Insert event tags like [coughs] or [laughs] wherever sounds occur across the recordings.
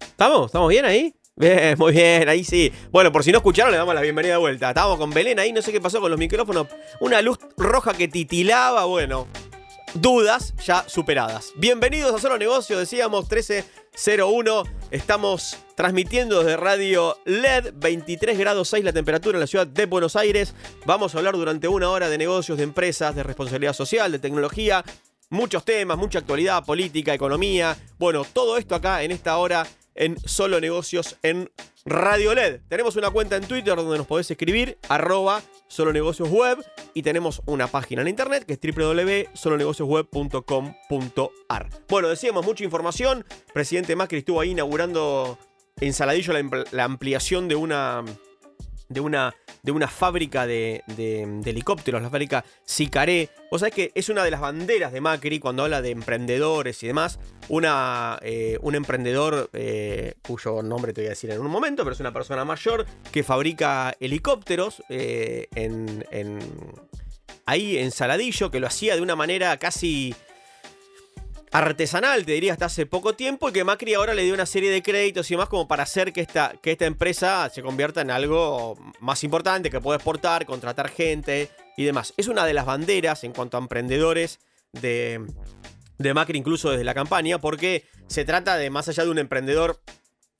¿Estamos? ¿Estamos bien ahí? Bien, muy bien, ahí sí. Bueno, por si no escucharon, le damos la bienvenida de vuelta. Estábamos con Belén ahí, no sé qué pasó con los micrófonos. Una luz roja que titilaba, bueno. Dudas ya superadas. Bienvenidos a Solo Negocio, decíamos 1301. Estamos transmitiendo desde Radio LED, 23 grados 6 la temperatura en la ciudad de Buenos Aires. Vamos a hablar durante una hora de negocios, de empresas, de responsabilidad social, de tecnología. Muchos temas, mucha actualidad, política, economía. Bueno, todo esto acá en esta hora en Solo Negocios en Radio LED. Tenemos una cuenta en Twitter donde nos podés escribir, arroba Solo Negocios Web, y tenemos una página en internet que es www.solonegociosweb.com.ar. Bueno, decíamos mucha información. Presidente Macri estuvo ahí inaugurando en Saladillo la, ampliación de una de una, de una fábrica de, helicópteros, la fábrica Sicaré. Vos sabés que es una de las banderas de Macri cuando habla de emprendedores y demás. Una, eh, un emprendedor eh, cuyo nombre te voy a decir en un momento, pero es una persona mayor que fabrica helicópteros eh, en, en, ahí en Saladillo, que lo hacía de una manera casi artesanal, te diría, hasta hace poco tiempo, y que Macri ahora le dio una serie de créditos y demás como para hacer que esta, que esta empresa se convierta en algo más importante, que pueda exportar, contratar gente y demás. Es una de las banderas en cuanto a emprendedores de, de Macri, incluso desde la campaña, porque se trata de, más allá de un emprendedor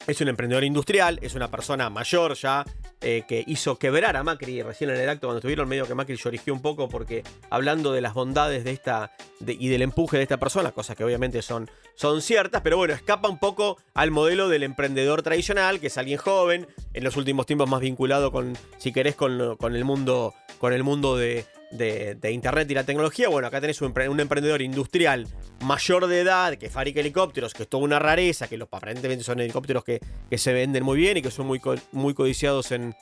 es un emprendedor industrial, es una persona mayor ya, eh, que hizo quebrar a Macri recién en el acto cuando estuvieron, medio que Macri llorigió un poco porque hablando de las bondades de esta y del empuje de esta persona, cosas que obviamente son, son ciertas, pero bueno, escapa un poco al modelo del emprendedor tradicional, que es alguien joven, en los últimos tiempos más vinculado con, si querés, con, con el mundo, con el mundo de, de, Internet y la tecnología. Bueno, acá tenés un, emprendedor industrial mayor de edad que fabrica helicópteros, que es toda una rareza, que los, aparentemente son helicópteros que, que se venden muy bien y que son muy, muy codiciados en,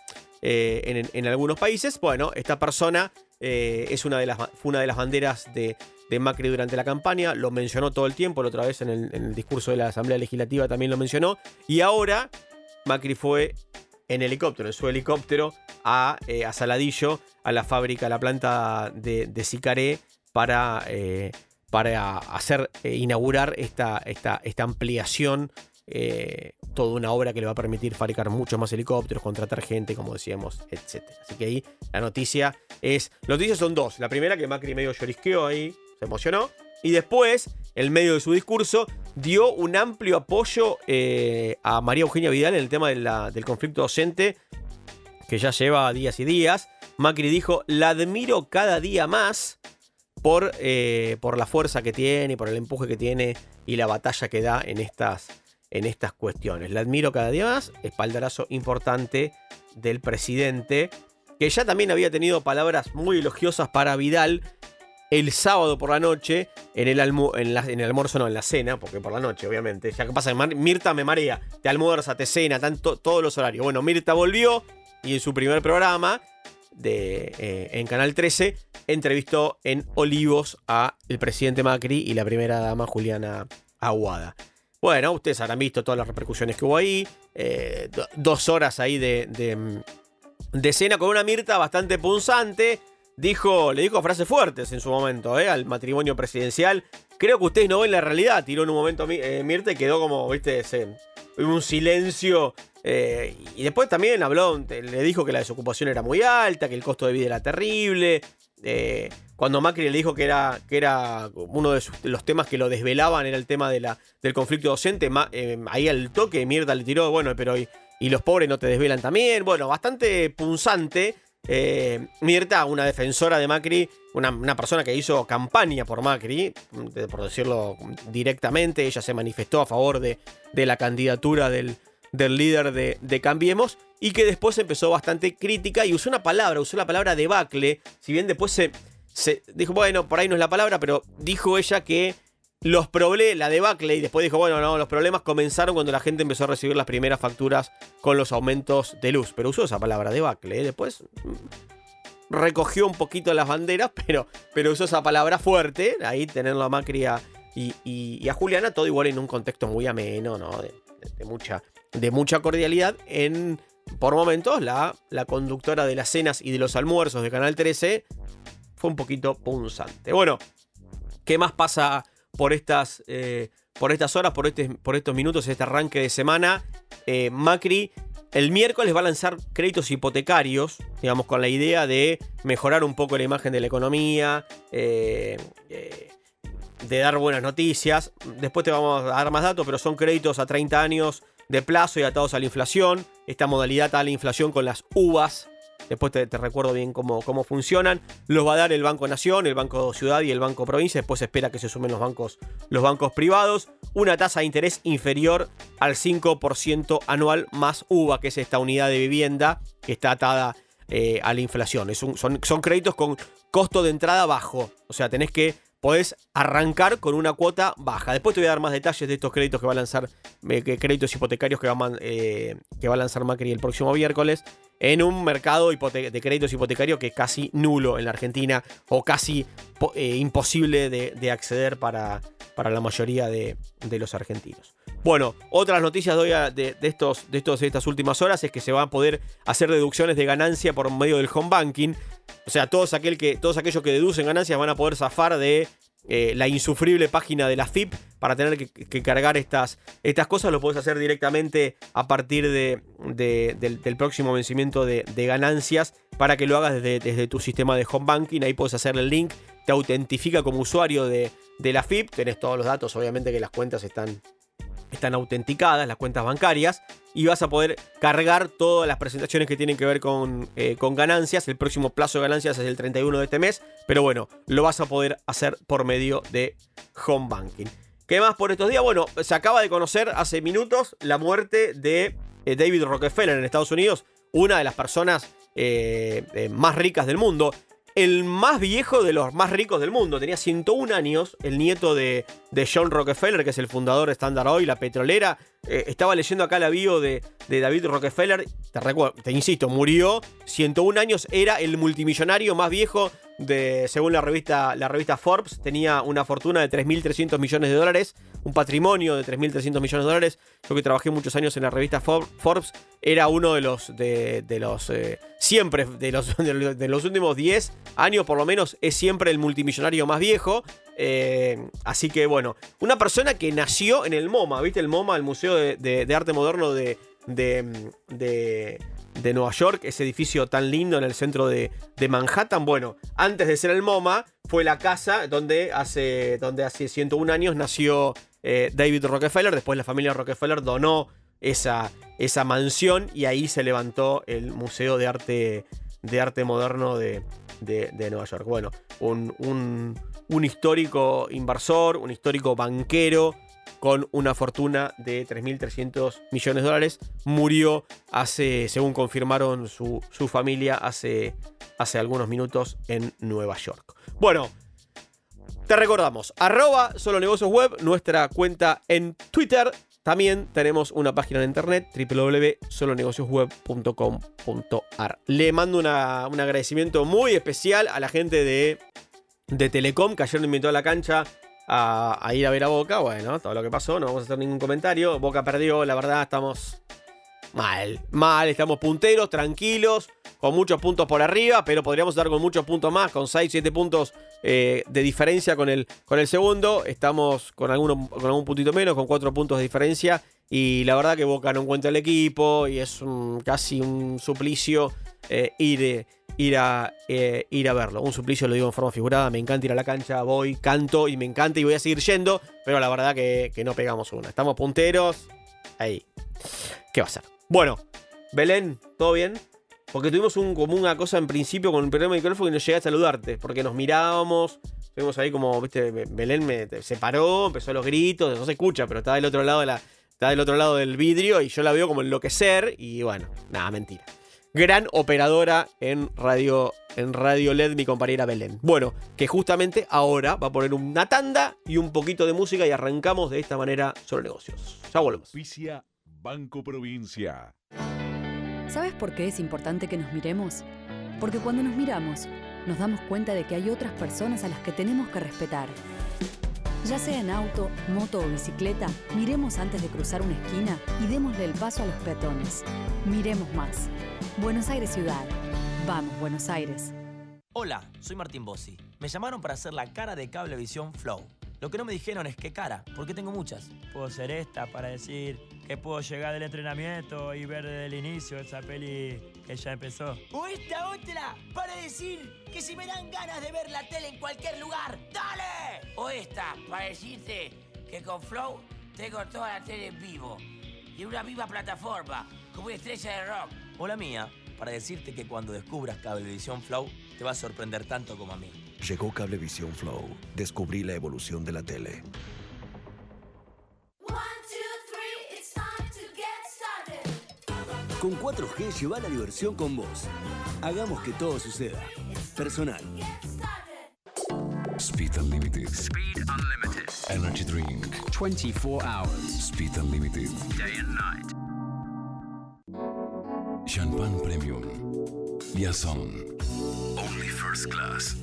eh, en, algunos países. Bueno, esta persona eh, es una de las, fue una de las banderas de, Macri durante la campaña, lo mencionó todo el tiempo, la otra vez en en el discurso de la Asamblea Legislativa también lo mencionó, y ahora Macri fue en helicóptero, en su helicóptero, a, eh, a Saladillo, a la fábrica, a la planta de, de para, eh, para hacer, eh, inaugurar esta, esta, esta ampliación, toda una obra que le va a permitir fabricar muchos más helicópteros, contratar gente, como decíamos, etc. Así que ahí la noticia es. Noticias son dos. La primera, que Macri medio llorisqueó ahí, se emocionó. Y después, en medio de su discurso, dio un amplio apoyo eh, a María Eugenia Vidal en el tema del conflicto docente, que ya lleva días y días. Macri dijo, la admiro cada día más por, eh, por la fuerza que tiene, por el empuje que tiene y la batalla que da en estas, en estas cuestiones. La admiro cada día más, espaldarazo importante del presidente, que ya también había tenido palabras muy elogiosas para Vidal el sábado por la noche, en el, almuerzo, no, en la cena, porque por la noche, obviamente. Ya que pasa, Mirta me marea, te almuerza, te cena, tanto, todos los horarios. Bueno, Mirta volvió y en su primer programa de, eh, en Canal 13 entrevistó en Olivos a el presidente Macri y la primera dama Juliana Aguada. Bueno, ustedes habrán visto todas las repercusiones que hubo ahí. Eh, dos horas ahí de, de, de cena con una Mirta bastante punzante dijo, le dijo frases fuertes en su momento, ¿eh? al matrimonio presidencial. Creo que ustedes no ven la realidad, tiró en un momento eh, Mirta y quedó como, viste, ese, un silencio. Eh, y después también habló, le dijo que la desocupación era muy alta, que el costo de vida era terrible. Cuando Macri le dijo que era, que era uno de, los temas que lo desvelaban era el tema de la, del conflicto docente, ahí al toque Mirta le tiró, bueno, pero y, y los pobres no te desvelan también. Bueno, bastante punzante. Eh, Mirta, una defensora de Macri, una, persona que hizo campaña por Macri, por decirlo directamente, ella se manifestó a favor de, de la candidatura del, del líder de, de, Cambiemos y que después empezó bastante crítica y usó una palabra, usó la palabra debacle, si bien después se, se dijo, bueno, por ahí no es la palabra, pero dijo ella que los problemas, la debacle, y después dijo, bueno, no, los problemas comenzaron cuando la gente empezó a recibir las primeras facturas con los aumentos de luz. Pero usó esa palabra debacle, ¿eh? después mm, recogió un poquito las banderas, [laughs] pero, pero usó esa palabra fuerte, ahí tenerlo a Macri y, a Juliana, todo igual en un contexto muy ameno, ¿no? De, mucha, de mucha cordialidad. En, por momentos, la, la conductora de las cenas y de los almuerzos de Canal 13 fue un poquito punzante. Bueno, ¿qué más pasa por estas, eh, por estas horas, por, este, por estos minutos, este arranque de semana, eh, Macri el miércoles va a lanzar créditos hipotecarios, digamos, con la idea de mejorar un poco la imagen de la economía, eh, de dar buenas noticias. Después te vamos a dar más datos, pero son créditos a 30 años de plazo y atados a la inflación. Esta modalidad a la inflación con las uvas Después te, recuerdo bien cómo, cómo, funcionan. Los va a dar el Banco Nación, el Banco Ciudad y el Banco Provincia. Después se espera que se sumen los bancos, los bancos privados. Una tasa de interés inferior al 5% anual más UVA, que es esta unidad de vivienda que está atada eh, a la inflación. son, son créditos con costo de entrada bajo. O sea, tenés que podés arrancar con una cuota baja. Después te voy a dar más detalles de estos créditos que va a lanzar, eh, créditos hipotecarios que va, a, eh, que va a lanzar Macri el próximo miércoles, en un mercado de créditos hipotecarios que es casi nulo en la Argentina o casi eh, imposible de, acceder para, para, la mayoría de, los argentinos. Bueno, otras noticias de, estos, de, de estas últimas horas es que se va a poder hacer deducciones de ganancia por medio del home banking. O sea, todos, todos aquellos que deducen ganancias van a poder zafar de eh, la insufrible página de la FIP para tener que, cargar estas, estas cosas. Lo puedes hacer directamente a partir de, del, próximo vencimiento de, ganancias para que lo hagas desde, tu sistema de home banking. Ahí puedes hacerle el link, te autentifica como usuario de, la FIP. Tenés todos los datos, obviamente que las cuentas están están autenticadas las cuentas bancarias y vas a poder cargar todas las presentaciones que tienen que ver con, eh, con, ganancias. El próximo plazo de ganancias es el 31 de este mes, pero bueno, lo vas a poder hacer por medio de Home Banking. ¿Qué más por estos días? Bueno, se acaba de conocer hace minutos la muerte de eh, David Rockefeller en Estados Unidos, una de las personas eh, más ricas del mundo el más viejo de los más ricos del mundo. Tenía 101 años, el nieto de, John Rockefeller, que es el fundador de Standard Oil, la petrolera. Eh, estaba leyendo acá la bio de, David Rockefeller. Te, recuerdo, te insisto, murió. 101 años, era el multimillonario más viejo según la revista, la revista Forbes. Tenía una fortuna de 3.300 millones de dólares un patrimonio de 3.300 millones de dólares. Yo que trabajé muchos años en la revista Forbes, era uno de los, de, los eh, siempre, de los, [laughs] de los últimos 10 años por lo menos, es siempre el multimillonario más viejo. Eh, así que bueno, una persona que nació en el MoMA, ¿viste? El MoMA, el Museo de, Arte Moderno de, de, de, Nueva York, ese edificio tan lindo en el centro de, Manhattan. Bueno, antes de ser el MoMA, fue la casa donde hace, donde hace 101 años nació eh, David Rockefeller. Después la familia Rockefeller donó esa, esa mansión y ahí se levantó el Museo de Arte, de Arte Moderno de, Nueva York. Bueno, un, histórico inversor, un histórico banquero con una fortuna de 3.300 millones de dólares. Murió hace, según confirmaron su, familia, hace, hace algunos minutos en Nueva York. Bueno, te recordamos, arroba solo negocios web, nuestra cuenta en Twitter. También tenemos una página de internet, www.solonegociosweb.com.ar. Le mando un agradecimiento muy especial a la gente de, de Telecom, que ayer me invitó a la cancha a, ir a ver a Boca. Bueno, todo lo que pasó, no vamos a hacer ningún comentario. Boca perdió, la verdad, estamos mal, mal, estamos punteros, tranquilos con muchos puntos por arriba, pero podríamos estar con muchos puntos más, con 6, 7 puntos eh, de diferencia con el, con el segundo. Estamos con, alguno, con algún puntito menos, con 4 puntos de diferencia. Y la verdad que Boca no encuentra el equipo y es casi un suplicio eh, ir, ir, a, eh, ir a verlo. Un suplicio lo digo en forma figurada, me encanta ir a la cancha, voy, canto y me encanta y voy a seguir yendo, pero la verdad que, que no pegamos una. Estamos punteros, ahí. ¿Qué va a ser? Bueno, Belén, ¿todo bien? Porque tuvimos un, como una cosa en principio con el de micrófono y no llegué a saludarte. Porque nos mirábamos, vimos ahí como, viste, Belén me, se paró, empezó los gritos, no se escucha, pero está del otro lado de la. Está del otro lado del vidrio y yo la veo como enloquecer. Y bueno, nada, mentira. Gran operadora en radio, en radio LED, mi compañera Belén. Bueno, que justamente ahora va a poner una tanda y un poquito de música y arrancamos de esta manera sobre negocios. Ya volvemos. Banco Provincia. ¿Sabes por qué es importante que nos miremos? Porque cuando nos miramos, nos damos cuenta de que hay otras personas a las que tenemos que respetar. Ya sea en auto, moto o bicicleta, miremos antes de cruzar una esquina y démosle el paso a los peatones. Miremos más. Buenos Aires Ciudad. Vamos, Buenos Aires. Hola, soy Martín Bossi. Me llamaron para hacer la cara de Cablevisión Flow Lo que no me dijeron es qué cara, porque tengo muchas. Puedo ser esta para decir que puedo llegar del entrenamiento y ver desde el inicio esa peli que ya empezó. O esta otra para decir que si me dan ganas de ver la tele en cualquier lugar, ¡dale! O esta para decirte que con Flow tengo toda la tele en vivo y en una viva plataforma como una estrella de rock. O la mía, para decirte que cuando descubras Cablevisión Flow te va a sorprender tanto como a mí. Llegó Cablevisión Flow. Descubrí la evolución de la tele. Con 4G lleva la diversión con vos. Hagamos que todo suceda. Personal. Speed Unlimited. Speed Unlimited. Energy Drink. 24 hours. Speed Unlimited. Day and night. Champagne Premium. Liaison. Only First Class.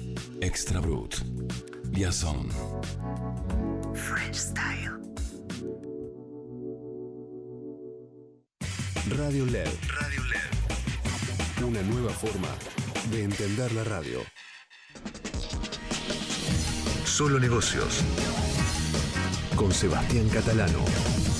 Extra Brut. Liaison. French style. Radio LED. Radio LED. Una nueva forma de entender la radio. Solo negocios. Con Sebastián Catalano.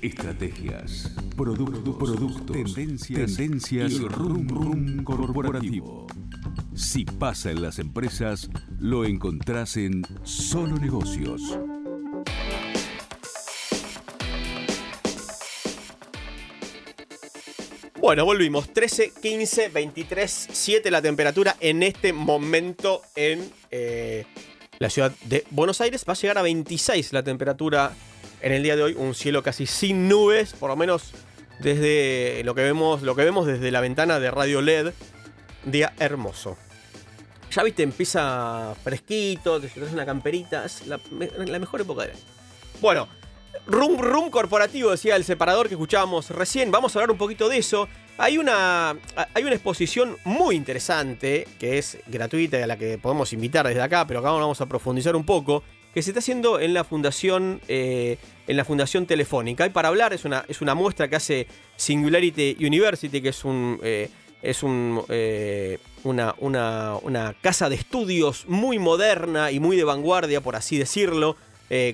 Estrategias, productos, productos, tendencias, tendencias y rum rum corporativo. Si pasa en las empresas, lo encontrás en Solo Negocios. Bueno, volvimos. 13, 15, 23, 7 la temperatura en este momento en eh, la ciudad de Buenos Aires. Va a llegar a 26 la temperatura en el día de hoy. Un cielo casi sin nubes, por lo menos desde lo que vemos, lo que vemos desde la ventana de Radio LED. Día hermoso. Ya viste, empieza fresquito, te llevas una camperita. Es la, me- la mejor época del año. Bueno, Room Room corporativo, decía el separador que escuchábamos recién. Vamos a hablar un poquito de eso. Hay una, hay una exposición muy interesante que es gratuita y a la que podemos invitar desde acá, pero acá vamos a profundizar un poco. Que se está haciendo en la fundación, eh, en la fundación Telefónica. Y para hablar es una, es una muestra que hace Singularity University, que es un, eh, es un, eh, una, una, una casa de estudios muy moderna y muy de vanguardia, por así decirlo,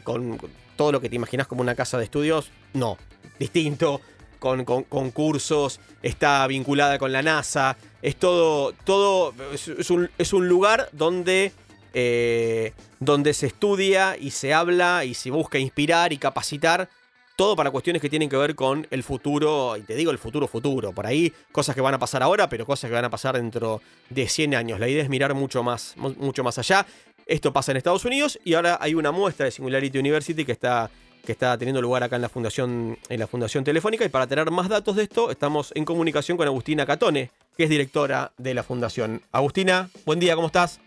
con todo lo que te imaginas como una casa de estudios, no, distinto, con, con- cursos, está vinculada con la NASA, es todo, todo, es un, es un lugar donde, eh, donde se estudia y se habla y se busca inspirar y capacitar. Todo para cuestiones que tienen que ver con el futuro, y te digo el futuro futuro, por ahí cosas que van a pasar ahora, pero cosas que van a pasar dentro de 100 años. La idea es mirar mucho más, mu- mucho más allá. Esto pasa en Estados Unidos y ahora hay una muestra de Singularity University que está, que está teniendo lugar acá en la, fundación, en la Fundación Telefónica. Y para tener más datos de esto, estamos en comunicación con Agustina Catone, que es directora de la Fundación. Agustina, buen día, ¿cómo estás?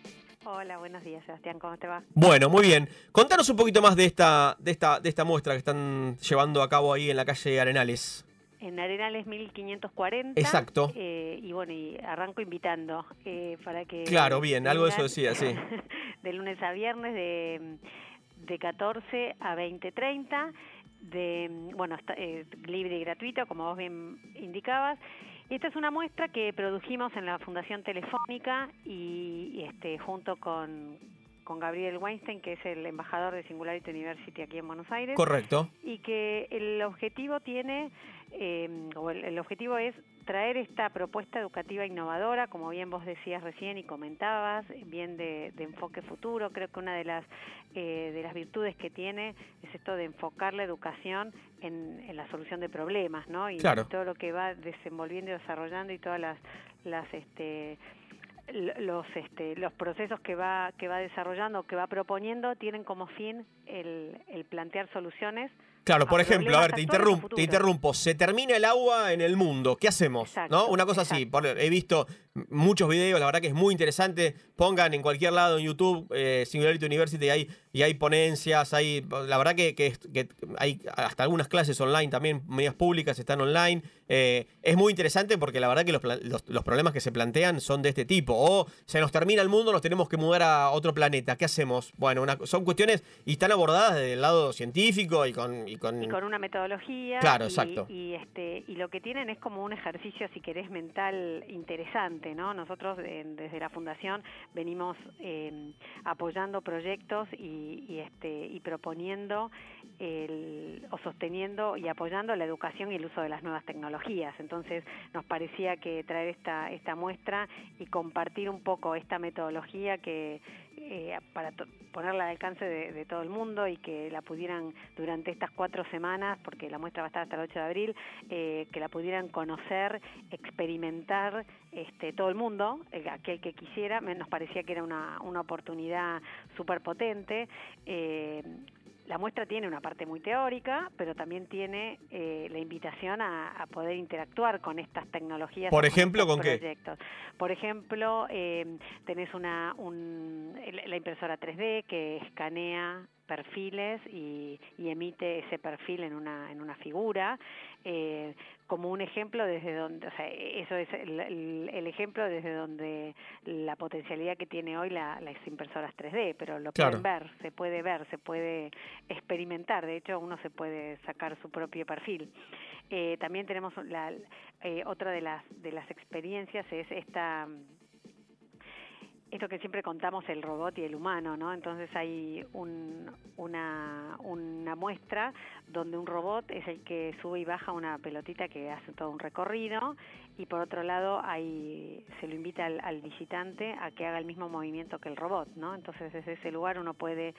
Hola, buenos días, Sebastián, ¿cómo te va? Bueno, muy bien. Contanos un poquito más de esta, de esta, de esta muestra que están llevando a cabo ahí en la calle Arenales. En Arenales 1540. Exacto. eh, y bueno, y arranco invitando eh, para que... Claro, bien, algo de eso decía, sí. [laughs] de lunes a viernes de, de 14 a 20.30. De, bueno, está, eh, libre y gratuito, como vos bien indicabas. Y esta es una muestra que produjimos en la Fundación Telefónica y, este, junto con, con Gabriel Weinstein, que es el embajador de Singularity University aquí en Buenos Aires. Correcto. y que el objetivo tiene, eh, o el, el objetivo es traer esta propuesta educativa innovadora, como bien vos decías recién y comentabas, bien de, de enfoque futuro. Creo que una de las eh, de las virtudes que tiene es esto de enfocar la educación en, en la solución de problemas, ¿no? Y, Claro. todo lo que va desenvolviendo y desarrollando y todas las las este los este, los procesos que va que va desarrollando que va proponiendo tienen como fin el, el plantear soluciones Claro, por ejemplo, a ver, te interrumpo, te interrumpo. Se termina el agua en el mundo. ¿Qué hacemos? Exacto, ¿No? Una cosa así. por- he visto muchos videos, la verdad que es muy interesante. Pongan en cualquier lado en YouTube eh, Singularity University y hay, y hay ponencias, hay. La verdad que, que- que hay hasta algunas clases online también, medias públicas están online. Eh, es muy interesante porque la verdad que los, los- los problemas que se plantean son de este tipo. O se nos termina el mundo, nos tenemos que mudar a otro planeta. ¿Qué hacemos? Bueno, una- son cuestiones y están abordadas desde el lado científico y con. Y con, y con una metodología Claro, y, exacto. y este y lo que tienen es como un ejercicio si querés mental interesante no nosotros en- desde la fundación venimos eh, apoyando proyectos y, este y proponiendo o sosteniendo y apoyando la educación y el uso de las nuevas tecnologías. Entonces nos parecía que traer esta esta muestra y compartir un poco esta metodología que eh, para ponerla al alcance de, todo el mundo y que la pudieran durante estas cuatro semanas, porque la muestra va a estar hasta el 8 de abril, eh, que la pudieran conocer, experimentar este, todo el mundo, aquel que quisiera, nos parecía que era una, una oportunidad súper potente. Eh, la muestra tiene una parte muy teórica, pero también tiene eh, la invitación a, a poder interactuar con estas tecnologías. Por ejemplo, ¿con qué? proyectos. Por ejemplo, eh, tenés una un, la impresora 3D que escanea perfiles y, y emite ese perfil en una en una figura. Eh, como un ejemplo desde donde o sea eso es el, el- el ejemplo desde donde la potencialidad que tiene hoy la- las impresoras 3D pero lo Claro. pueden ver se puede ver se puede experimentar. De hecho uno se puede sacar su propio perfil. Eh, también tenemos la, eh, otra de las de las experiencias es esta esto que siempre contamos el robot y el humano, ¿no? Entonces hay un- una, una muestra donde un robot es el que sube y baja una pelotita que hace todo un recorrido y por otro lado hay, se lo invita al, al visitante a que haga el mismo movimiento que el robot, ¿no? Entonces desde ese lugar uno puede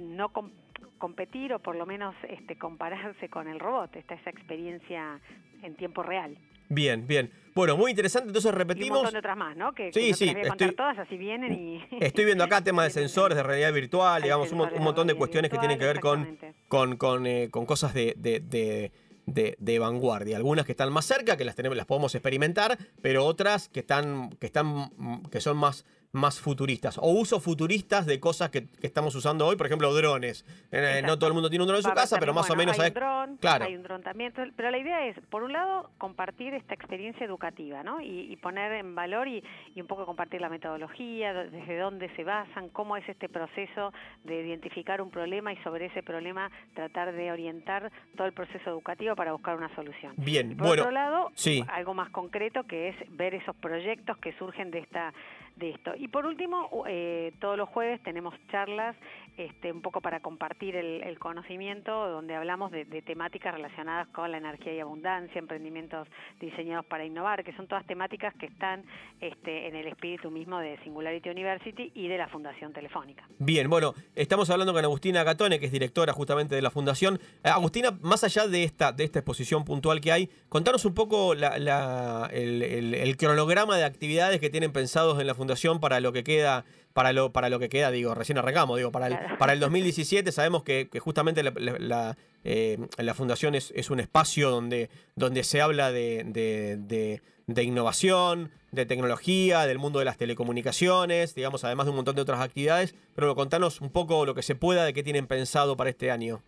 no com- competir o por lo menos este, compararse con el robot, está esa experiencia en tiempo real. Bien, bien. Bueno, muy interesante. Entonces Y un repetimos. montón de otras más, ¿no? Que, Sí, que no te sí, voy a estoy- todas, así vienen y... [laughs] Estoy viendo acá [laughs] temas de sensores, de realidad virtual, Hay digamos, un, un montón de cuestiones que tienen que ver con, con, con, eh, con cosas de, de- de- de- de vanguardia. Algunas que están más cerca, que las tenemos, las podemos experimentar, pero otras que están, que están, que son más, más futuristas. O usos futuristas de cosas que, que estamos usando hoy, por ejemplo, drones. Eh, no todo el mundo tiene un dron en su casa, pero más o menos hay un dron, Claro. hay un dron también, pero la idea es, por un lado, compartir esta experiencia educativa, ¿no? Y, y poner en valor y, y un poco compartir la metodología, do- desde dónde se basan, cómo es este proceso de identificar un problema y sobre ese problema tratar de orientar todo el proceso educativo para buscar una solución. Bien, Y por bueno. otro lado, sí. algo más concreto que es ver esos proyectos que surgen de esta de esto. Y por último, eh, todos los jueves tenemos charlas este, un poco para compartir el, conocimiento, donde hablamos de, temáticas relacionadas con la energía y abundancia, emprendimientos diseñados para innovar, que son todas temáticas que están este, en el espíritu mismo de Singularity University y de la Fundación Telefónica. Bien, bueno, estamos hablando con Agustina Gatone, que es directora justamente de la fundación. Eh, Agustina, más allá de esta, de esta exposición puntual que hay, contanos un poco la- el- el cronograma de actividades que tienen pensados en la fundación para lo que queda, para lo, para lo que queda, digo, recién arrancamos, digo, para el, Claro. para el 2017 sabemos que, que justamente la, la- la, eh, la fundación es, es un espacio donde, donde se habla de, de- de- de innovación, de tecnología, del mundo de las telecomunicaciones, digamos, además de un montón de otras actividades, pero contanos un poco lo que se pueda de qué tienen pensado para este año.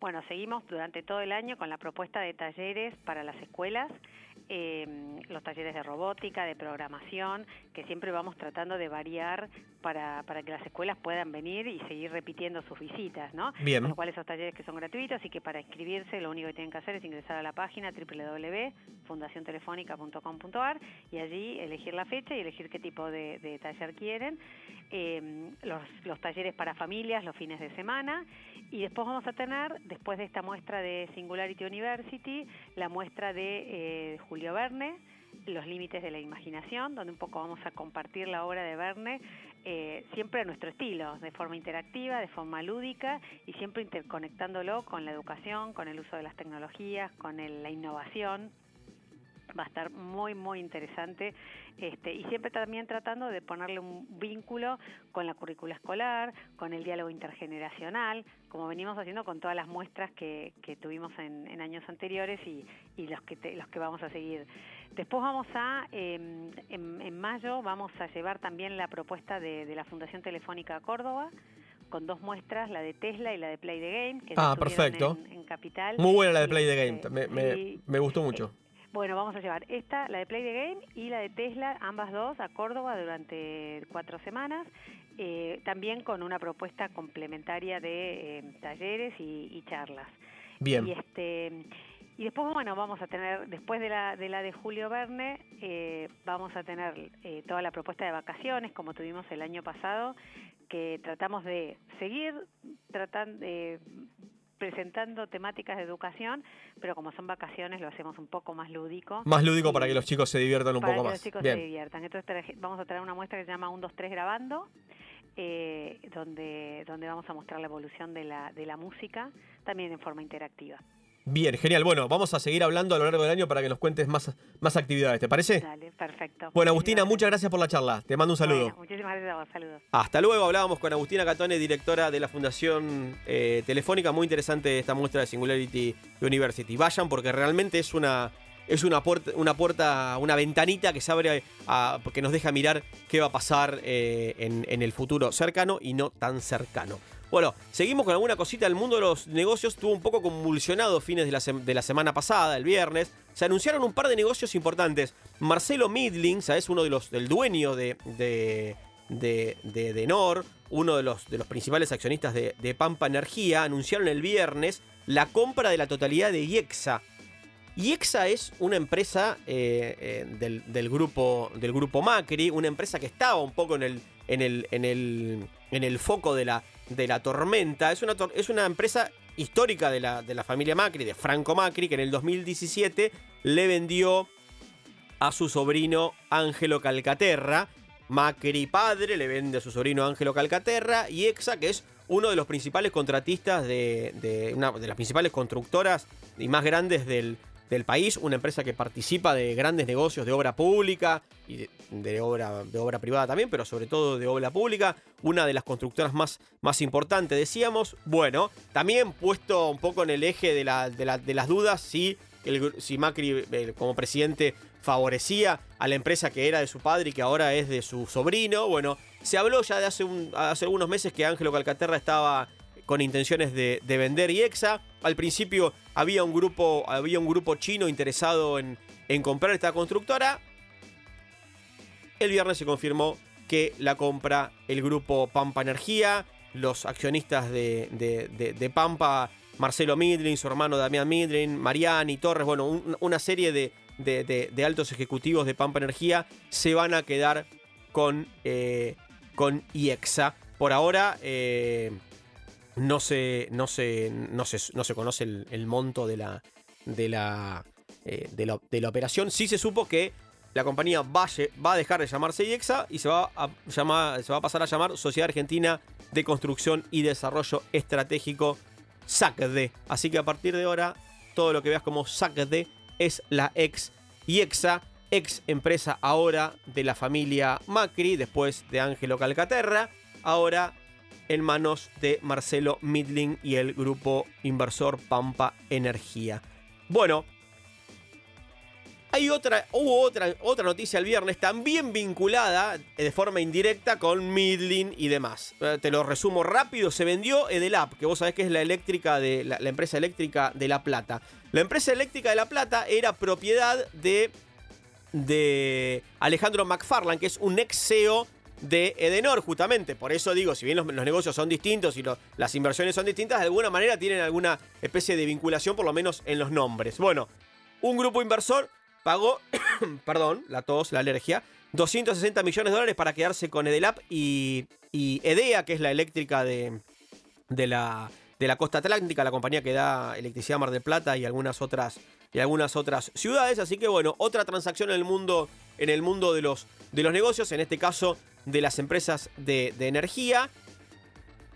Bueno, seguimos durante todo el año con la propuesta de talleres para las escuelas, eh, los talleres de robótica, de programación, que siempre vamos tratando de variar para, para que las escuelas puedan venir y seguir repitiendo sus visitas, ¿no? Bien. Con lo cual esos talleres que son gratuitos y que para inscribirse lo único que tienen que hacer es ingresar a la página www.fundaciontelefónica.com.ar y allí elegir la fecha y elegir qué tipo de, de taller quieren. Eh, los, los talleres para familias los fines de semana y después vamos a tener, después de esta muestra de Singularity University, la muestra de eh, Julio Verne, Los límites de la imaginación, donde un poco vamos a compartir la obra de Verne, eh, siempre a nuestro estilo, de forma interactiva, de forma lúdica y siempre interconectándolo con la educación, con el uso de las tecnologías, con el- la innovación. Va a estar muy muy interesante este, y siempre también tratando de ponerle un vínculo con la currícula escolar, con el diálogo intergeneracional, como venimos haciendo con todas las muestras que, que tuvimos en, en años anteriores y, y los que te- los que vamos a seguir. Después vamos a, eh, en, en mayo, vamos a llevar también la propuesta de, de la Fundación Telefónica Córdoba, con dos muestras, la de Tesla y la de Play the Game, que Ah, perfecto. En, en Capital. Muy buena la de Play the este, Game, me, me- sí, me gustó mucho. Bueno, vamos a llevar esta, la de Play the Game y la de Tesla, ambas dos, a Córdoba durante cuatro semanas, eh, también con una propuesta complementaria de eh, talleres y, y charlas. Bien. Y este y después bueno vamos a tener después de la de la de Julio Verne eh, vamos a tener eh, toda la propuesta de vacaciones como tuvimos el año pasado que tratamos de seguir tratando de presentando temáticas de educación, pero como son vacaciones lo hacemos un poco más lúdico. Más lúdico para que los chicos se diviertan un para poco que más. los chicos Bien. se diviertan. Entonces vamos a traer una muestra que se llama 1, 2, 3 grabando, eh, donde, donde vamos a mostrar la evolución de la, de la música, también en forma interactiva. Bien, genial. Bueno, vamos a seguir hablando a lo largo del año para que nos cuentes más, más actividades, ¿te parece? Dale, perfecto. Bueno, Agustina, muchas gracias por la charla. Te mando un saludo. Bueno, muchísimas gracias a vos, saludos. Hasta luego, hablábamos con Agustina Catone, directora de la Fundación eh, Telefónica. Muy interesante esta muestra de Singularity University. Vayan porque realmente es una, es una puerta, una puerta, una ventanita que se abre a, que nos deja mirar qué va a pasar eh, en, en el futuro cercano y no tan cercano. Bueno, seguimos con alguna cosita. El mundo de los negocios estuvo un poco convulsionado fines de la, semana pasada, el viernes. Se anunciaron un par de negocios importantes. Marcelo Midling, ¿sabes? Uno de los, del dueño de, de, de, de Denor, uno de los, de los principales accionistas de, de Pampa Energía, anunciaron el viernes la compra de la totalidad de IEXA. IEXA es una empresa eh, eh, del, del grupo, del grupo Macri, una empresa que estaba un poco en el, en el, en el, en el foco de la, de la tormenta. Es una, es una empresa histórica de la, de la familia Macri, de Franco Macri, que en el 2017 le vendió a su sobrino Ángelo Calcaterra. Macri padre le vende a su sobrino Ángelo Calcaterra y EXA, que es uno de los principales contratistas de, de una de las principales constructoras y más grandes del, del país, una empresa que participa de grandes negocios de obra pública y de, obra, de obra privada también, pero sobre todo de obra pública, una de las constructoras más, más importantes, decíamos. Bueno, también puesto un poco en el eje de, de de las dudas si, si Macri como presidente favorecía a la empresa que era de su padre y que ahora es de su sobrino. Bueno, se habló ya de hace, un- hace algunos meses que Ángelo Calcaterra estaba con intenciones de, de vender IEXA. Al principio había un grupo, había un grupo chino interesado en, comprar esta constructora. El viernes se confirmó que la compra el grupo Pampa Energía, los accionistas de, Pampa, Marcelo Midlin, su hermano Damián Midlin, Mariani Torres, bueno, un- una serie de altos ejecutivos de Pampa Energía se van a quedar con, eh, con IEXA. Por ahora, eh, no se, no se, no se, no se conoce el, monto de la, de, la, eh, de, la, de la operación. Sí se supo que la compañía va, a dejar de llamarse IEXA y se va, a se va a pasar a llamar Sociedad Argentina de Construcción y Desarrollo Estratégico, SACDE. Así que a partir de ahora, todo lo que veas como SACDE es la ex IEXA, ex empresa ahora de la familia Macri, después de Ángelo Calcaterra, ahora en manos de Marcelo Midling y el grupo inversor Pampa Energía. Bueno, hay otra, hubo otra, otra noticia el viernes también vinculada eh, de forma indirecta con Midling y demás. Eh, Te lo resumo rápido, se vendió Edelap, que vos sabés que es la eléctrica de la, la empresa eléctrica de La Plata. La empresa eléctrica de La Plata era propiedad de de Alejandro McFarland, que es un ex CEO de Edenor, justamente. Por eso digo, si bien los, negocios son distintos y las inversiones son distintas, de alguna manera tienen alguna especie de vinculación, por lo menos en los nombres. Bueno, un grupo inversor pagó, [coughs] perdón, la tos, la alergia, 260 millones de dólares para quedarse con Edelap y, y EDEA, que es la eléctrica de, de la, de la costa atlántica, la compañía que da electricidad a Mar del Plata y algunas otras, y algunas otras ciudades. Así que bueno, otra transacción en el mundo, en el mundo de, los, de los negocios, en este caso de las empresas de, de energía.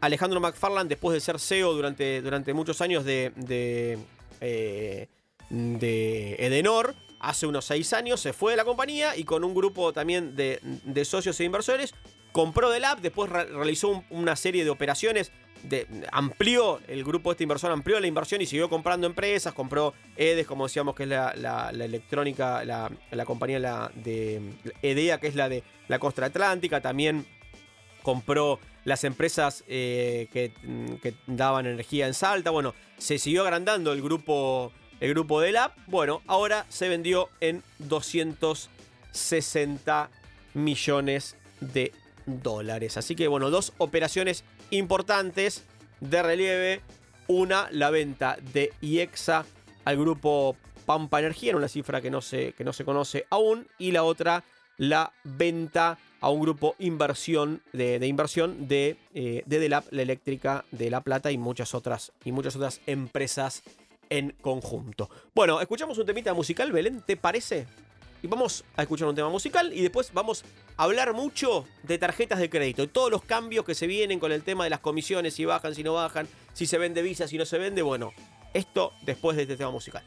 Alejandro McFarland, después de ser CEO durante, durante muchos años de, de, eh, de Edenor, hace unos seis años se fue de la compañía y con un grupo también de, de socios e inversores compró Delap, después re- realizó un- una serie de operaciones, de, amplió el grupo este inversor, amplió la inversión y siguió comprando empresas, compró EDES, como decíamos que es la, electrónica, la, compañía de EDEA, que es la de la costa atlántica, también compró las empresas eh, que, daban energía en Salta. Bueno, se siguió agrandando el grupo, el grupo de LAP. Bueno, ahora se vendió en 260 millones de dólares. Así que bueno, dos operaciones importantes de relieve. Una, la venta de IEXA al grupo Pampa Energía, en una cifra que no se, que no se conoce aún. Y la otra, la venta a un grupo inversión de, inversión de, eh, de Delap, la eléctrica de La Plata y muchas otras, y muchas otras empresas en conjunto. Bueno, escuchamos un temita musical, Belén, ¿te parece? Y vamos a escuchar un tema musical y después vamos a hablar mucho de tarjetas de crédito y todos los cambios que se vienen con el tema de las comisiones, si bajan, si no bajan, si se vende Visa, si no se vende. Bueno, esto después de este tema musical.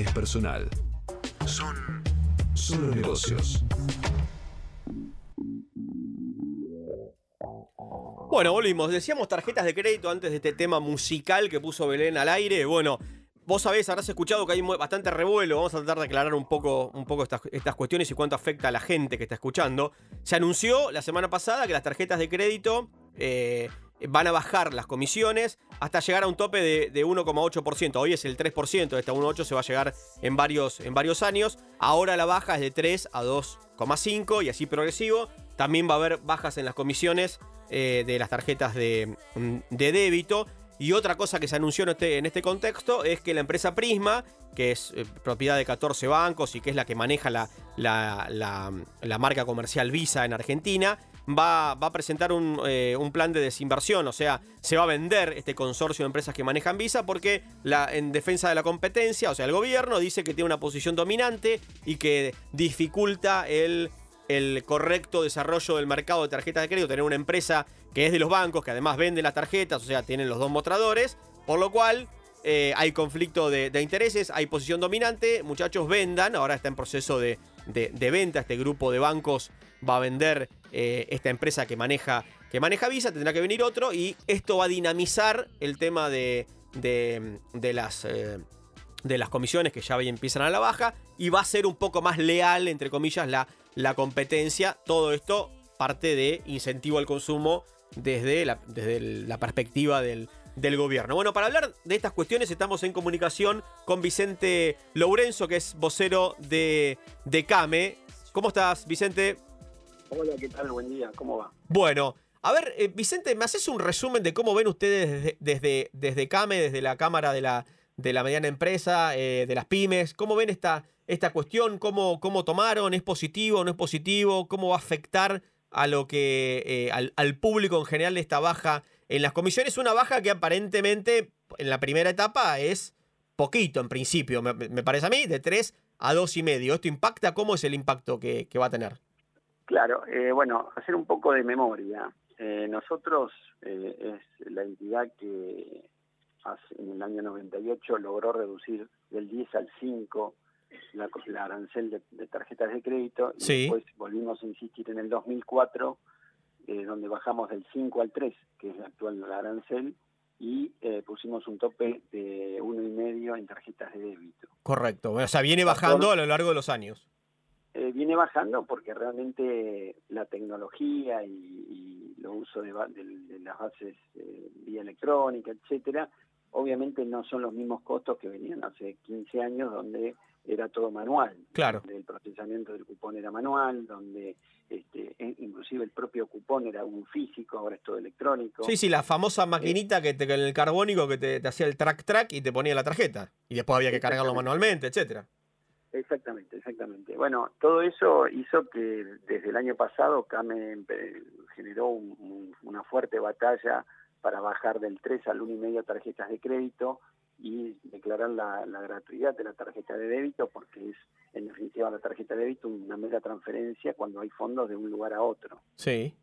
Es personal. Son solo negocios. Bueno, volvimos. Decíamos tarjetas de crédito antes de este tema musical que puso Belén al aire. Bueno, vos sabés, habrás escuchado que hay bastante revuelo. Vamos a tratar de aclarar un poco, un poco estas, estas cuestiones y cuánto afecta a la gente que está escuchando. Se anunció la semana pasada que las tarjetas de crédito eh, van a bajar las comisiones hasta llegar a un tope de, de 1,8%. Hoy es el 3%, este 1,8% se va a llegar en varios, en varios años. Ahora la baja es de 3 a 2,5 y así progresivo. También va a haber bajas en las comisiones eh, de las tarjetas de, mm, de débito. Y otra cosa que se anunció en este, este contexto es que la empresa Prisma, que es eh, propiedad de 14 bancos y que es la que maneja la- la- la marca comercial Visa en Argentina, va, va a presentar un, eh, un plan de desinversión. O sea, se va a vender este consorcio de empresas que manejan Visa porque la, en defensa de la competencia, o sea, el gobierno dice que tiene una posición dominante y que dificulta el el correcto desarrollo del mercado de tarjetas de crédito, tener una empresa que es de los bancos, que además vende las tarjetas, o sea, tienen los dos mostradores, por lo cual eh, hay conflicto de, intereses, hay posición dominante, muchachos vendan, ahora está en proceso de, de- de venta, este grupo de bancos va a vender eh, esta empresa que maneja, que maneja Visa, tendrá que venir otro, y esto va a dinamizar el tema de, de- de las... eh, de las comisiones que ya empiezan a la baja y va a ser un poco más leal, entre comillas, la, la competencia. Todo esto parte de incentivo al consumo desde la, desde la perspectiva del, del gobierno. Bueno, para hablar de estas cuestiones estamos en comunicación con Vicente Lourenzo, que es vocero de, de CAME. ¿Cómo estás, Vicente? Hola, ¿qué tal? Buen día, ¿cómo va? Bueno, a ver, eh, Vicente, ¿me haces un resumen de cómo ven ustedes desde, desde, desde CAME, desde la Cámara de la, de la Mediana Empresa, eh, de las pymes? ¿Cómo ven esta, esta cuestión? ¿Cómo, ¿Cómo tomaron? ¿Es positivo? ¿No es positivo? ¿Cómo va a afectar a lo que eh, al, al público en general esta baja en las comisiones? Una baja que aparentemente en la primera etapa es poquito en principio, me, parece a mí, de 3 a 2,5. ¿Esto impacta? ¿Cómo es el impacto que va a tener? Claro, eh, bueno, hacer un poco de memoria. Eh, nosotros eh, es la entidad que hace- en el año 98 logró reducir del 10 al 5 la, la arancel de, de tarjetas de crédito y Sí. después volvimos a insistir en el 2004 eh, donde bajamos del 5 al 3, que es la actual arancel, y eh, pusimos un tope de uno y medio en tarjetas de débito. Correcto. O sea, viene bajando a lo largo de los años. Eh, viene bajando porque realmente la tecnología y, y los usos de, del- de las bases eh, vía electrónica, etcétera, obviamente no son los mismos costos que venían hace 15 años donde era todo manual. Claro. Donde el procesamiento del cupón era manual, donde este, e- inclusive el propio cupón era un físico, ahora es todo electrónico. Sí, sí, la famosa maquinita que te, en el carbónico que te, te hacía el track track y te ponía la tarjeta. Y después había que cargarlo manualmente, etcétera. Exactamente, exactamente. Bueno, todo eso hizo que desde el año pasado CAME generó un- un- una fuerte batalla para bajar del 3 al 1,5 tarjetas de crédito y declarar la, la gratuidad de la tarjeta de débito porque es en definitiva la tarjeta de débito una mera transferencia cuando hay fondos de un lugar a otro. Sí.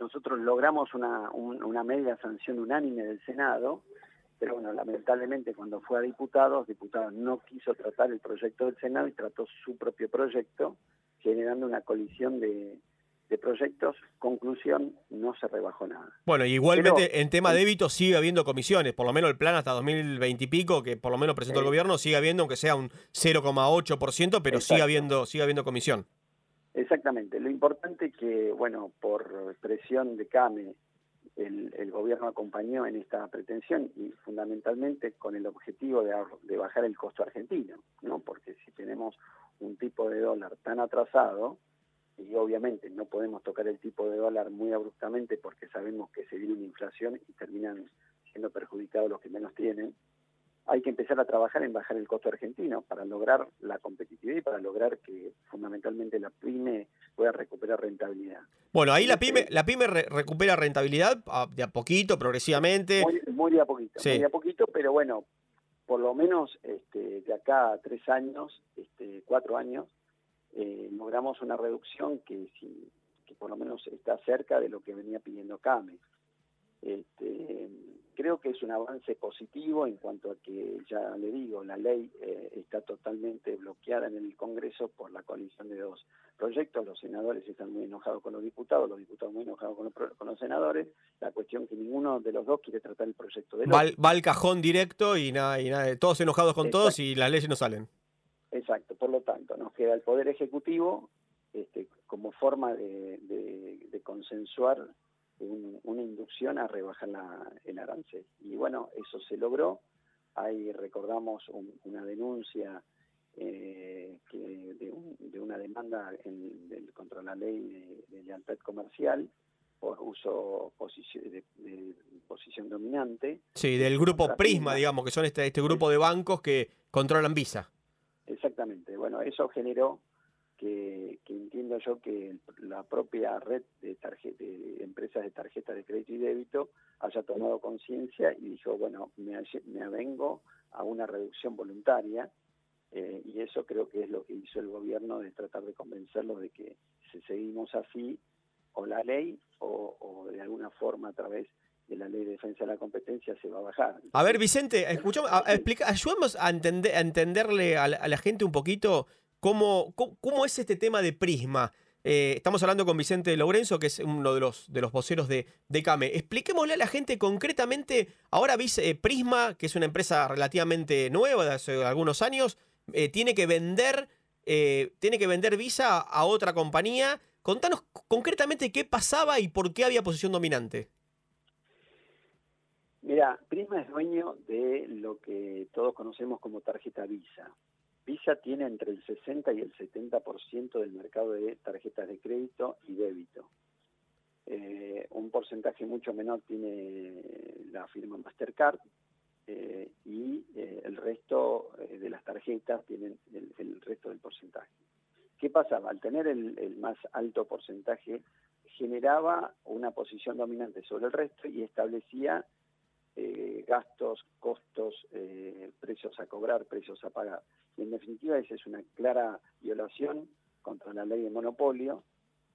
Nosotros logramos una, un- una media sanción unánime del Senado, pero bueno, lamentablemente cuando fue a diputados, diputados no quiso tratar el proyecto del Senado y trató su propio proyecto, generando una colisión de, de proyectos. Conclusión, no se rebajó nada. Bueno, y igualmente Pero- en tema débito sigue habiendo comisiones. Por lo menos el plan hasta 2020 y pico, que por lo menos presentó el gobierno, sigue habiendo, aunque sea un 0,8%, pero sigue Exacto. habiendo, sigue habiendo comisión. Exactamente. Lo importante que, bueno, por presión de CAME, el, gobierno acompañó en esta pretensión y fundamentalmente con el objetivo de, de bajar el costo argentino, ¿no? Porque si tenemos un tipo de dólar tan atrasado, y obviamente no podemos tocar el tipo de dólar muy abruptamente porque sabemos que se viene una inflación y terminan siendo perjudicados los que menos tienen, hay que empezar a trabajar en bajar el costo argentino para lograr la competitividad y para lograr que fundamentalmente la pyme pueda recuperar rentabilidad. Bueno, ahí la pyme, la pyme re- recupera rentabilidad a- de a poquito, progresivamente. Muy, muy de a poquito, Sí. muy de a poquito, pero bueno, por lo menos este, de acá a tres años, este, cuatro años, eh, logramos una reducción que, si- que por lo menos está cerca de lo que venía pidiendo CAME. Este, creo que es un avance positivo en cuanto a que, ya le digo, la ley eh, está totalmente bloqueada en el Congreso por la coalición de dos proyectos. Los senadores están muy enojados con los diputados, los diputados muy enojados con los, con los senadores. La cuestión que ninguno de los dos quiere tratar el proyecto de Va, al- va al cajón directo y nada, y nada, todos enojados con todos y las leyes no salen. Exacto, por lo tanto, nos queda el Poder Ejecutivo este, como forma de, de- de consensuar un- una inducción a rebajar la- el arancel. Y bueno, eso se logró. Ahí recordamos un- una denuncia eh, que de, un- de una demanda en- del- contra la ley de, de lealtad comercial por uso posici- de, de posición dominante. Sí, del grupo Prisma, digamos, que son este, este grupo de bancos que controlan Visa. Exactamente. Bueno, eso generó que, que entiendo yo que la propia red de, de empresas de tarjetas de crédito y débito haya tomado conciencia y dijo, bueno, me, me avengo a una reducción voluntaria eh, y eso creo que es lo que hizo el gobierno de tratar de convencerlos de que si seguimos así, o la ley o, o de alguna forma a través de la ley de defensa de la competencia se va a bajar. A ver, Vicente, escuchame, a- a explica- ayúdanos a, entender, a entenderle la, a la gente un poquito cómo, es este tema de Prisma. Eh, estamos hablando con Vicente Lorenzo, que es uno de los, de los voceros de, de CAME. Expliquémosle a la gente concretamente, ahora eh, Prisma, que es una empresa relativamente nueva de hace algunos años, eh, tiene que vender, tiene que vender Visa a otra compañía. Contanos concretamente qué pasaba y por qué había posición dominante. Mira, Prisma es dueño de lo que todos conocemos como tarjeta Visa. Visa tiene entre el 60 y el 70% del mercado de tarjetas de crédito y débito. Eh, un porcentaje mucho menor tiene la firma Mastercard eh, y eh, el resto de las tarjetas tienen el, resto del porcentaje. ¿Qué pasaba? Al tener el, más alto porcentaje, generaba una posición dominante sobre el resto y establecía gastos, costos, precios a cobrar, precios a pagar. Y en definitiva esa es una clara violación contra la ley de monopolio,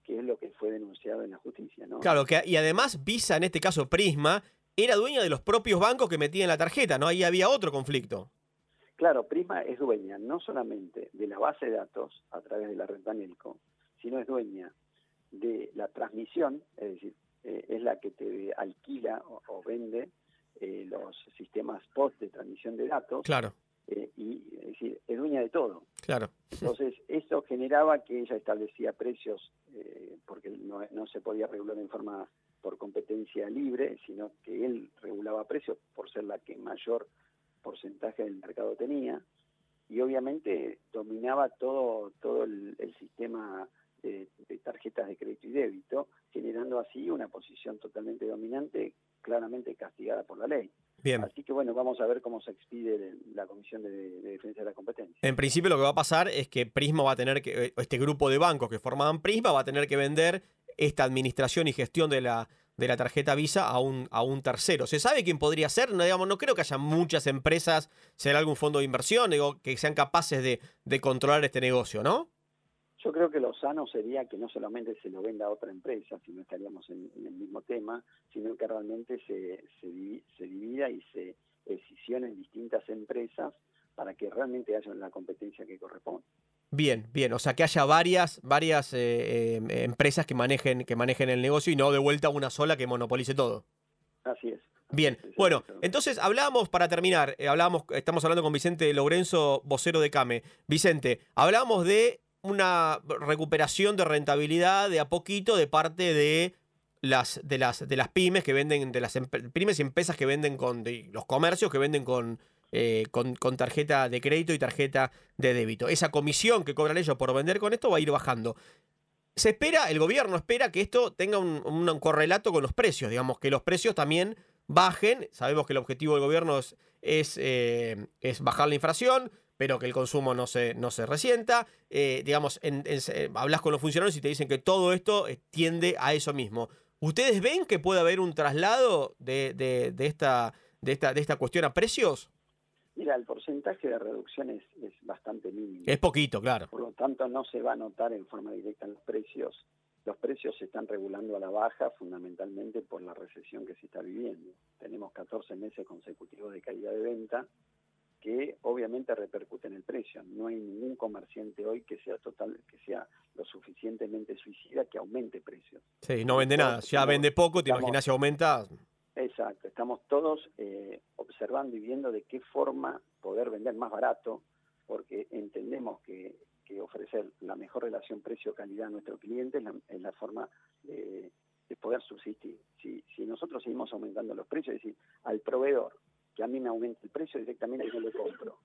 que es lo que fue denunciado en la justicia. ¿no? Claro, que, y además Visa, en este caso Prisma, era dueña de los propios bancos que metían la tarjeta, ¿no? Ahí había otro conflicto. Claro, Prisma es dueña no solamente de la base de datos a través de la red Banelco, sino es dueña de la transmisión, es decir, eh, es la que te alquila o, o vende eh, los sistemas post de transmisión de datos Claro, eh, y es decir, es dueña de todo. claro. Entonces, [laughs] eso generaba que ella establecía precios, eh, porque no, no se podía regular en forma por competencia libre, sino que él regulaba precios por ser la que mayor porcentaje del mercado tenía, y obviamente dominaba todo, todo el, el sistema de, de tarjetas de crédito y débito, generando así una posición totalmente dominante, claramente castigada por la ley. Bien. Así que bueno, vamos a ver cómo se expide la Comisión de, de Defensa de la Competencia. En principio lo que va a pasar es que Prisma va a tener que, eh, este grupo de bancos que formaban Prisma va a tener que vender esta administración y gestión de la, de la tarjeta Visa a un, a un tercero. ¿Se sabe quién podría ser? No, digamos, no creo que haya muchas empresas, será algún fondo de inversión, digo, que sean capaces de, de controlar este negocio, ¿no? Yo creo que lo sano sería que no solamente se lo venda a otra empresa, si no estaríamos en, en el mismo tema, sino que realmente se, se, divi- se divida y se decisionen distintas empresas para que realmente haya la competencia que corresponde. Bien, bien. O sea, que haya varias, varias eh, eh, empresas que manejen, que manejen el negocio y no de vuelta una sola que monopolice todo. Así es. Bien, bueno, entonces hablábamos, para terminar, eh, hablábamos, estamos hablando con Vicente Lorenzo, vocero de CAME. Vicente, hablábamos de una recuperación de rentabilidad de a poquito de parte de las, de las, de las pymes que venden, de las pymes y empresas que venden con, de los comercios que venden con, eh, con, con tarjeta de crédito y tarjeta de débito. Esa comisión que cobran ellos por vender con esto va a ir bajando se espera, el gobierno espera que esto tenga un, correlato con los precios, digamos, que los precios también bajen. Sabemos que el objetivo del gobierno es, es, eh, es bajar la inflación, pero que el consumo no se, no se resienta. Eh, digamos, en- en- hablas con los funcionarios y te dicen que todo esto eh, tiende a eso mismo. ¿Ustedes ven que puede haber un traslado de, de- de esta, de, esta, de esta cuestión a precios? Mira, el porcentaje de reducción es, es bastante mínimo. Es poquito, claro. Por lo tanto, no se va a notar en forma directa en los precios los precios se están regulando a la baja fundamentalmente por la recesión que se está viviendo. Tenemos 14 meses consecutivos de caída de venta que obviamente repercute en el precio. No hay ningún comerciante hoy que sea total, que sea lo suficientemente suicida que aumente precios. Sí, no vende nada. Ya vende poco, te imaginas si aumenta. Exacto, estamos todos eh, observando y viendo de qué forma poder vender más barato, porque entendemos que, que ofrecer la mejor relación precio-calidad a nuestro cliente es la, es la forma de, de poder subsistir. Si, si nosotros seguimos aumentando los precios, es decir, al proveedor que a mí me aumente el precio, directamente yo le compro.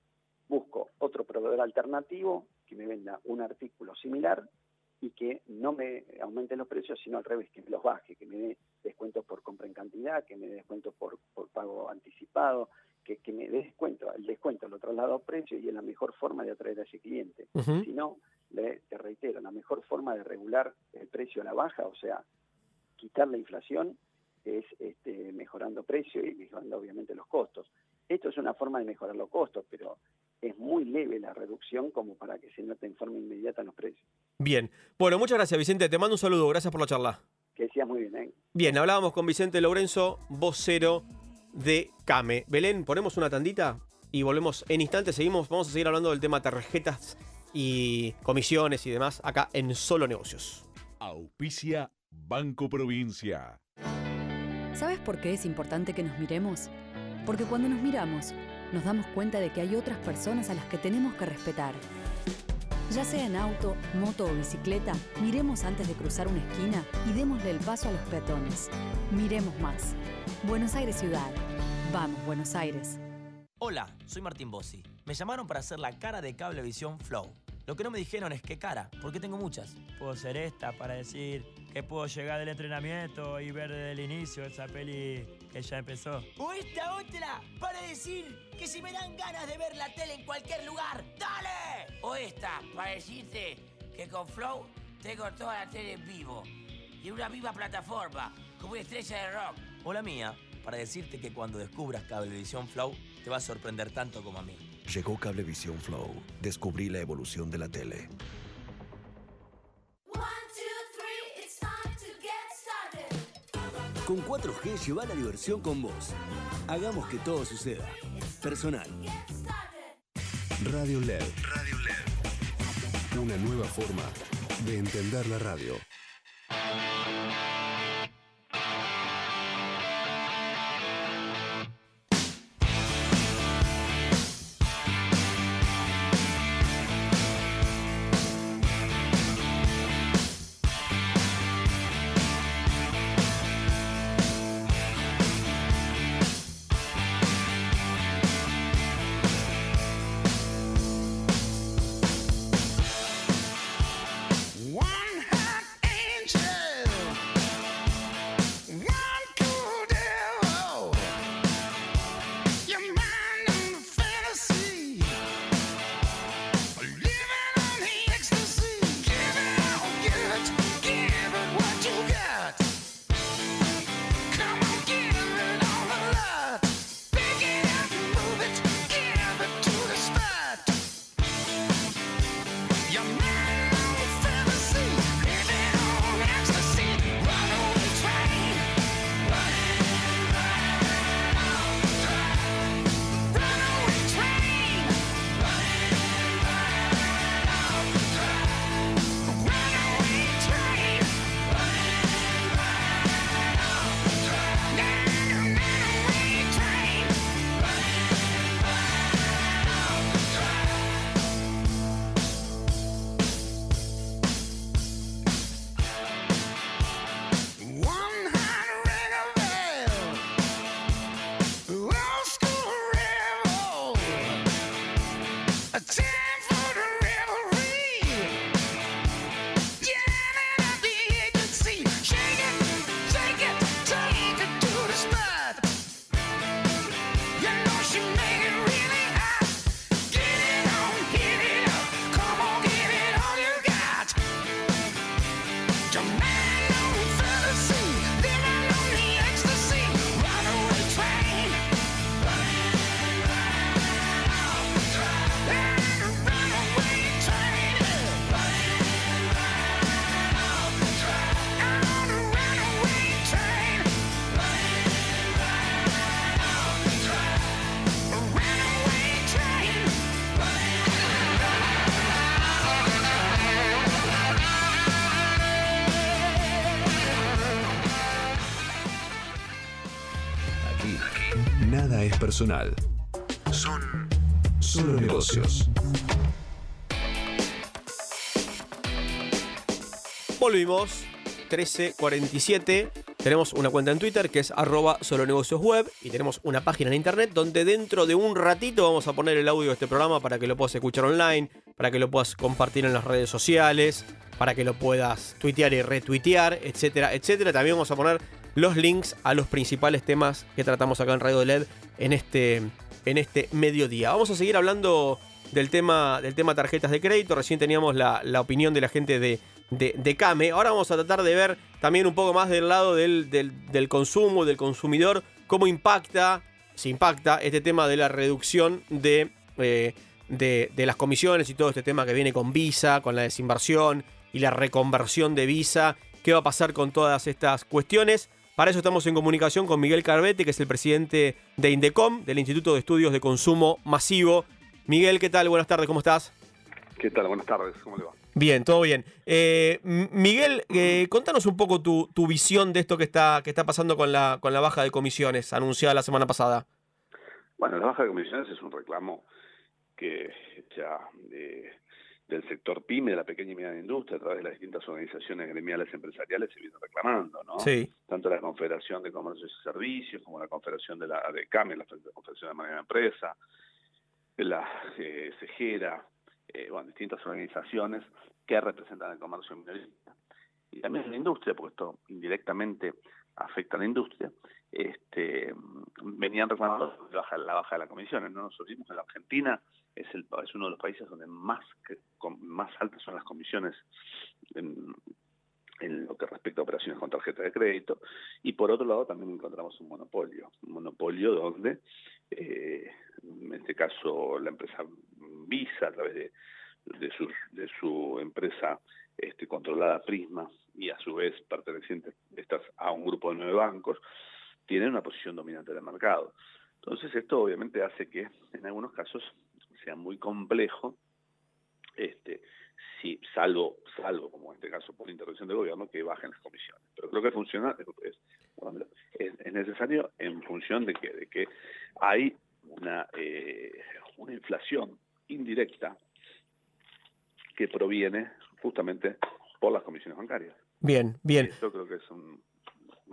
Busco otro proveedor alternativo que me venda un artículo similar y que no me aumente los precios, sino al revés, que me los baje, que me dé descuentos por compra en cantidad, que me dé descuentos por, por pago anticipado, que, que me dé descuento. El descuento lo traslado a precio y es la mejor forma de atraer a ese cliente. Ujú. Si no, le- te reitero, la mejor forma de regular el precio a la baja, o sea, quitar la inflación, es este, mejorando precio y mejorando obviamente los costos. Esto es una forma de mejorar los costos, pero es muy leve la reducción como para que se note en forma inmediata en los precios. Bien. Bueno, muchas gracias, Vicente. Te mando un saludo. Gracias por la charla. Que decías muy bien, ¿eh? Bien, hablábamos con Vicente Lorenzo, vocero de CAME. Belén, ponemos una tandita y volvemos en instantes. Seguimos, vamos a seguir hablando del tema tarjetas y comisiones y demás acá en Solo Negocios. Auspicia Banco Provincia. ¿Sabes por qué es importante que nos miremos? Porque cuando nos miramos, nos damos cuenta de que hay otras personas a las que tenemos que respetar. Ya sea en auto, moto o bicicleta, miremos antes de cruzar una esquina y démosle el paso a los peatones. Miremos más. Buenos Aires Ciudad. Vamos, Buenos Aires. Hola, soy Martín Bossi. Me llamaron para hacer la cara de Cablevisión Flow. Lo que no me dijeron es qué cara, porque tengo muchas. Puedo ser esta para decir que puedo llegar del entrenamiento y ver desde el inicio esa peli que ya empezó. O esta otra para decir que si me dan ganas de ver la tele en cualquier lugar, ¡dale! O esta para decirte que con Flow tengo toda la tele en vivo y en una viva plataforma como una estrella de rock. O la mía, para decirte que cuando descubras Cablevisión Flow, te va a sorprender tanto como a mí. Llegó Cablevisión Flow. Descubrí la evolución de la tele. Con 4G lleva la diversión con vos. Hagamos que todo suceda. Personal. Radio LED. Radio LED. Una nueva forma de entender la radio. Personal. Son solo negocios. Volvimos, 1347. Tenemos una cuenta en Twitter que es arroba solonegociosweb y tenemos una página en internet donde dentro de un ratito vamos a poner el audio de este programa para que lo puedas escuchar online, para que lo puedas compartir en las redes sociales, para que lo puedas tuitear y retuitear, etcétera, etcétera. También vamos a poner los links a los principales temas que tratamos acá en Radio LED en este, en este mediodía. Vamos a seguir hablando del tema, del tema tarjetas de crédito. Recién teníamos la, la opinión de la gente de, de, de Came. Ahora vamos a tratar de ver también un poco más del lado del, del, del consumo, del consumidor, cómo impacta, se impacta este tema de la reducción de, eh, de, de las comisiones y todo este tema que viene con Visa, con la desinversión y la reconversión de Visa. ¿Qué va a pasar con todas estas cuestiones? Para eso estamos en comunicación con Miguel Carbete, que es el presidente de Indecom, del Instituto de Estudios de Consumo Masivo. Miguel, ¿qué tal? Buenas tardes, ¿cómo estás? ¿Qué tal? Buenas tardes, ¿cómo le va? Bien, todo bien. Eh, Miguel, eh, contanos un poco tu, tu visión de esto que está, que está pasando con la, con la baja de comisiones anunciada la semana pasada. Bueno, la baja de comisiones es un reclamo que ya eh, del sector PYME, de la pequeña y mediana industria, a través de las distintas organizaciones gremiales empresariales se viene reclamando, ¿no? Sí. Tanto la Confederación de Comercios y Servicios como la Confederación de la de CAME, la Confederación de Manera de Empresa, la eh, CEGERA, eh, bueno, distintas organizaciones que representan el comercio minorista y también la industria, porque esto indirectamente afecta a la industria, este, venían reclamando la baja, la baja de las comisiones. No nos olvidemos que la Argentina es, uno de los países donde más, más altas son las comisiones en, en lo que respecta a operaciones con tarjeta de crédito. Y por otro lado también encontramos un monopolio, un monopolio donde, eh, en este caso, la empresa Visa, a través de, de, su, de su empresa este, controlada Prisma y a su vez perteneciente estas a un grupo de nueve bancos, tienen una posición dominante del mercado. Entonces esto obviamente hace que en algunos casos sea muy complejo, este, si, salvo, salvo como en este caso por intervención del gobierno, que bajen las comisiones. Pero creo que funciona, es, bueno, es, es necesario en función de que, de que hay una, eh, una inflación indirecta que proviene justamente por las comisiones bancarias. Bien, bien. Yo creo que es un-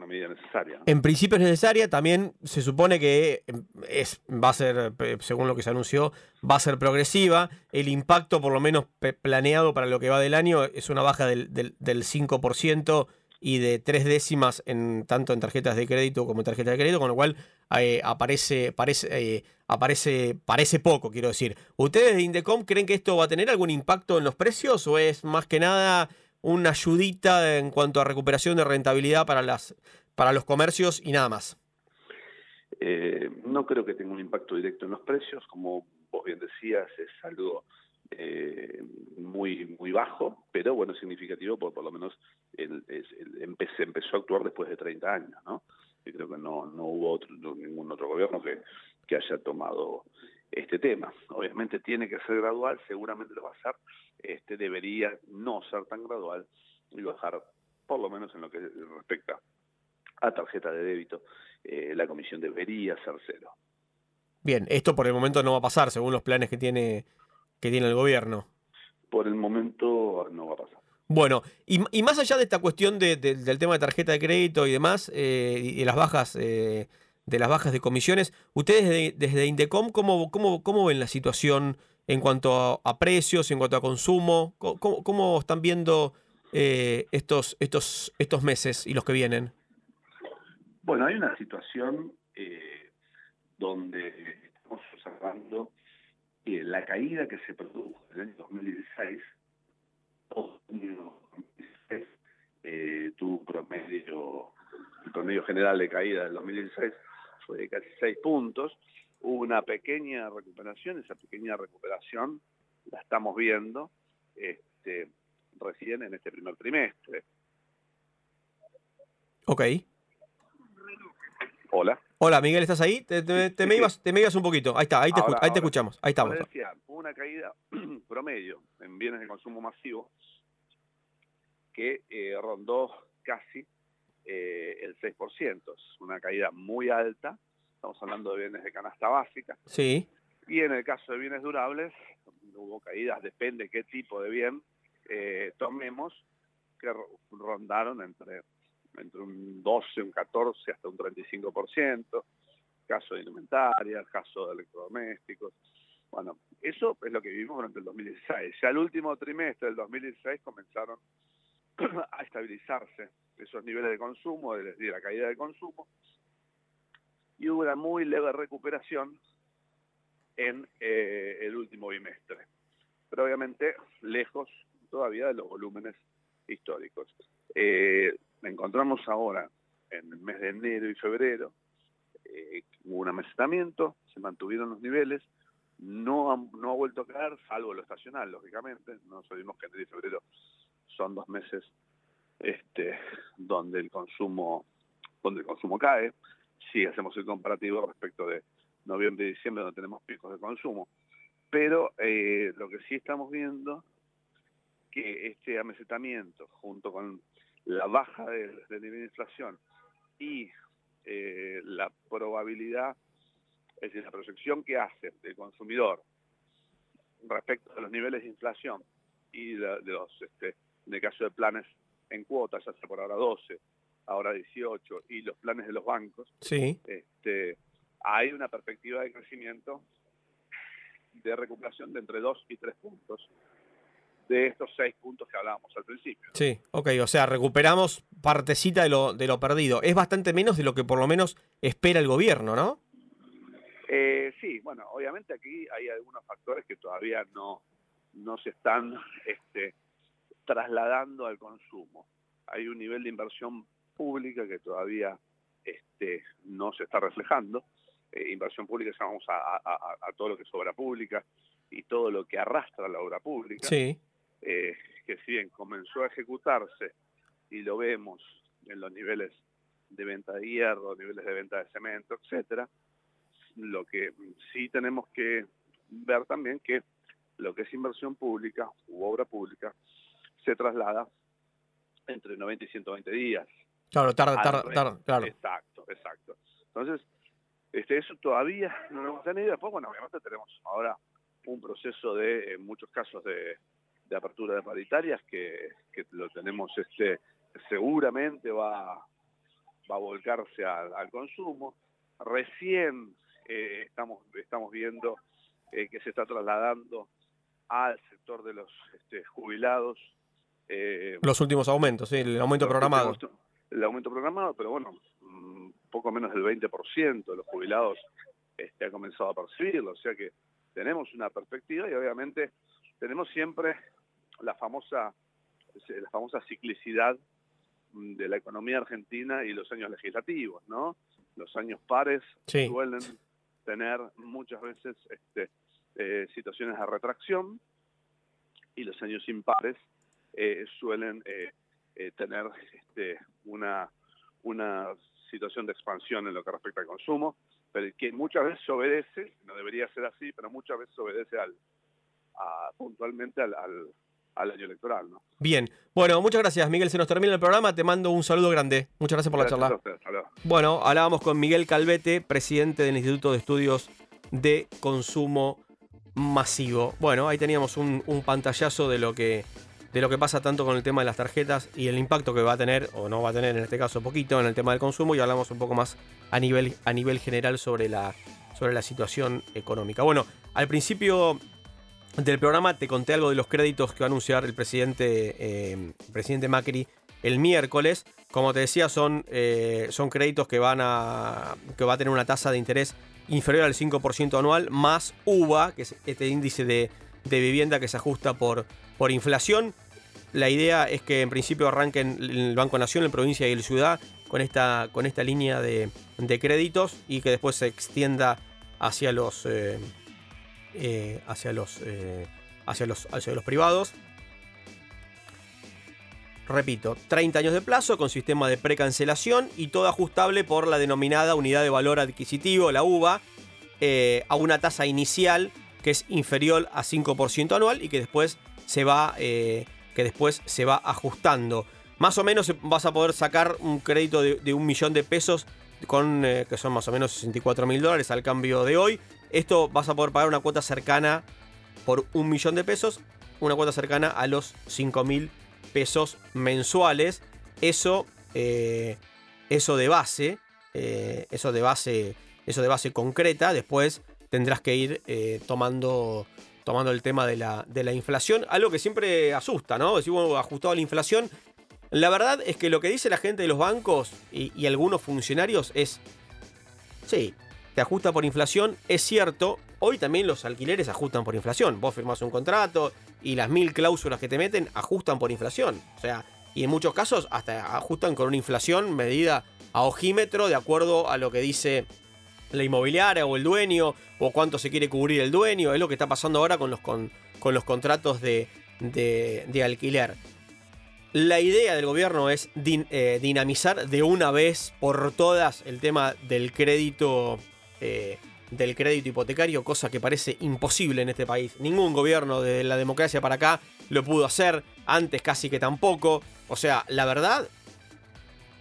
medida necesaria. En principio es necesaria, también se supone que eh, es, va a ser, según lo que se anunció, va a ser progresiva. El impacto, por lo menos planeado para lo que va del año, es una baja del, del, del 5% y de tres décimas en tanto en tarjetas de crédito como en tarjetas de crédito, con lo cual eh, aparece, parece, eh, aparece, parece poco, quiero decir. ¿Ustedes de Indecom creen que esto va a tener algún impacto en los precios o es más que nada una ayudita en cuanto a recuperación de rentabilidad para, las, para los comercios y nada más? Eh, no creo que tenga un impacto directo en los precios, como vos bien decías, es algo eh, muy muy bajo, pero bueno, significativo por lo menos el, se empezó a actuar después de 30 años, ¿no? Y creo que no, no hubo otro- ningún otro gobierno que, que haya tomado este tema. Obviamente tiene que ser gradual, seguramente lo va a ser, este debería no ser tan gradual y bajar por lo menos en lo que respecta a tarjeta de débito, eh, la comisión debería ser cero. Bien, esto por el momento no va a pasar según los planes que tiene, que tiene el gobierno. Por el momento no va a pasar. Bueno, y, y más allá de esta cuestión de- de- del tema de tarjeta de crédito y demás, eh, y de las bajas, eh, de las bajas de comisiones, ustedes de- desde Indecom, ¿cómo, cómo, cómo ven la situación en cuanto a, a precios, en cuanto a consumo? ¿Cómo, están viendo eh, estos, estos, estos meses y los que vienen? Bueno, hay una situación eh, donde estamos observando que la caída que se produjo en el año 2016, todo el año 2016, eh, un promedio, el promedio general de caída del 2016 fue de casi 6 puntos. Hubo una pequeña recuperación, esa pequeña recuperación la estamos viendo este, recién en este primer trimestre. Ok. Hola. Hola, Miguel, ¿estás ahí? Te, te- te me, ibas, te me ibas un poquito. Ahí está, ahí te, escu- ahí escuchamos. Ahí estamos. Decía, una caída [clears throat] promedio en bienes de consumo masivo que eh, rondó casi eh, el 6%. Es una caída muy alta estamos hablando de bienes de canasta básica. Sí. Y en el caso de bienes durables, hubo caídas, depende qué tipo de bien eh, tomemos, que ro- rondaron entre, entre un 12, un 14, hasta un 35%, caso de indumentaria, caso de electrodomésticos. Bueno, eso es lo que vivimos durante el 2016. Ya el último trimestre del 2016 comenzaron [clears throat] a estabilizarse esos niveles de consumo, decir, la caída de consumo, y hubo una muy leve recuperación en eh, el último bimestre. Pero obviamente lejos todavía de los volúmenes históricos. Eh, encontramos ahora, en el mes de enero y febrero, eh, un amesetamiento, se mantuvieron los niveles, no ha, no ha vuelto a caer, salvo lo estacional, lógicamente. No olvidemos que enero y febrero son dos meses este, donde el consumo donde el consumo cae. Si hacemos el comparativo respecto de noviembre y diciembre, donde tenemos picos de consumo. Pero eh, lo que sí estamos viendo que este amesetamiento, junto con la baja del, nivel de inflación y eh, la probabilidad, es decir, la proyección que hace el consumidor respecto a los niveles de inflación y de, de los, este, en el caso de planes en cuotas, ya sea por ahora 12, ahora 18, y los planes de los bancos, Sí. este, hay una perspectiva de crecimiento de recuperación de entre 2 y 3 puntos de estos 6 puntos que hablábamos al principio. Sí, ok, o sea, recuperamos partecita de lo, de lo perdido. Es bastante menos de lo que por lo menos espera el gobierno, ¿no? Eh, sí, bueno, obviamente aquí hay algunos factores que todavía no, no se están este, trasladando al consumo. Hay un nivel de inversión pública que todavía este, no se está reflejando. Eh, inversión pública llamamos a, a- a- a todo lo que es obra pública y todo lo que arrastra la obra pública. Sí. eh, que si bien comenzó a ejecutarse y lo vemos en los niveles de venta de hierro, niveles de venta de cemento, etcétera, lo que sí tenemos que ver también que lo que es inversión pública u obra pública se traslada entre 90 y 120 días. Claro, tarda, tarda, tarda, claro. Exacto, exacto. Entonces, este, eso todavía no lo hemos tenido. Después, bueno, obviamente tenemos ahora un proceso de, en muchos casos, de, de apertura de paritarias que, que lo tenemos, este, seguramente va, va a volcarse al, al consumo. Recién eh, estamos, estamos viendo eh, que se está trasladando al sector de los este, jubilados. eh, Los últimos aumentos, sí, el aumento programado. últimos- El aumento programado, pero bueno, mm, poco menos del 20% de los jubilados este, ha comenzado a percibirlo, o sea que tenemos una perspectiva y obviamente tenemos siempre la famosa, la famosa ciclicidad mm, de la economía argentina y los años legislativos, ¿no? Los años pares Sí. suelen tener muchas veces este, eh, situaciones de retracción y los años impares eh, suelen eh, tener este, una, una situación de expansión en lo que respecta al consumo, pero que muchas veces obedece, no debería ser así, pero muchas veces obedece al, a- puntualmente al, al, al año electoral. ¿no? Bien. Bueno, muchas gracias, Miguel. Se nos termina el programa. Te mando un saludo grande. Muchas gracias por la Gracias charla. a ustedes, hasta luego. Bueno, hablábamos con Miguel Calvete, presidente del Instituto de Estudios de Consumo Masivo. Bueno, ahí teníamos un, un pantallazo de lo que de lo que pasa tanto con el tema de las tarjetas y el impacto que va a tener, o no va a tener en este caso poquito, en el tema del consumo, y hablamos un poco más a nivel, a nivel general sobre la, sobre la situación económica. Bueno, al principio del programa te conté algo de los créditos que va a anunciar el presidente, eh, presidente Macri el miércoles. Como te decía, son, eh, son créditos que van a. que va a tener una tasa de interés inferior al 5% anual, más UVA, que es este índice de, de vivienda que se ajusta por, por inflación. La idea es que en principio arranquen el Banco Nación, en provincia y el ciudad con esta, con esta línea de, créditos y que después se extienda hacia los. eh, eh, hacia los. eh, hacia los. hacia los privados. Repito, 30 años de plazo con sistema de precancelación y todo ajustable por la denominada unidad de valor adquisitivo, la UVA, a una tasa inicial que es inferior a 5% anual y que después se va, eh, que después se va ajustando. Más o menos vas a poder sacar un crédito de, un millón de pesos con, eh, que son más o menos 64 mil dólares al cambio de hoy. Esto vas a poder pagar una cuota cercana por un millón de pesos, una cuota cercana a los 5 mil pesos mensuales. Eso, eh, eso de base, eso de base, eso de base concreta. Después tendrás que ir tomando, tomando el tema de la, de la inflación, algo que siempre asusta, ¿no? Decir, ajustado a la inflación. La verdad es que lo que dice la gente de los bancos y, y algunos funcionarios es, sí, te ajusta por inflación, es cierto. Hoy también los alquileres ajustan por inflación. Vos firmás un contrato y las mil cláusulas que te meten ajustan por inflación. O sea, y en muchos casos hasta ajustan con una inflación medida a ojímetro de acuerdo a lo que dice la inmobiliaria o el dueño o cuánto se quiere cubrir el dueño. Es lo que está pasando ahora con los, con, con los contratos de, de, de alquiler. La idea del gobierno es eh, dinamizar de una vez por todas el tema del crédito, eh, del crédito hipotecario, cosa que parece imposible en este país. Ningún gobierno de la democracia para acá lo pudo hacer, antes casi que tampoco. O sea, la verdad,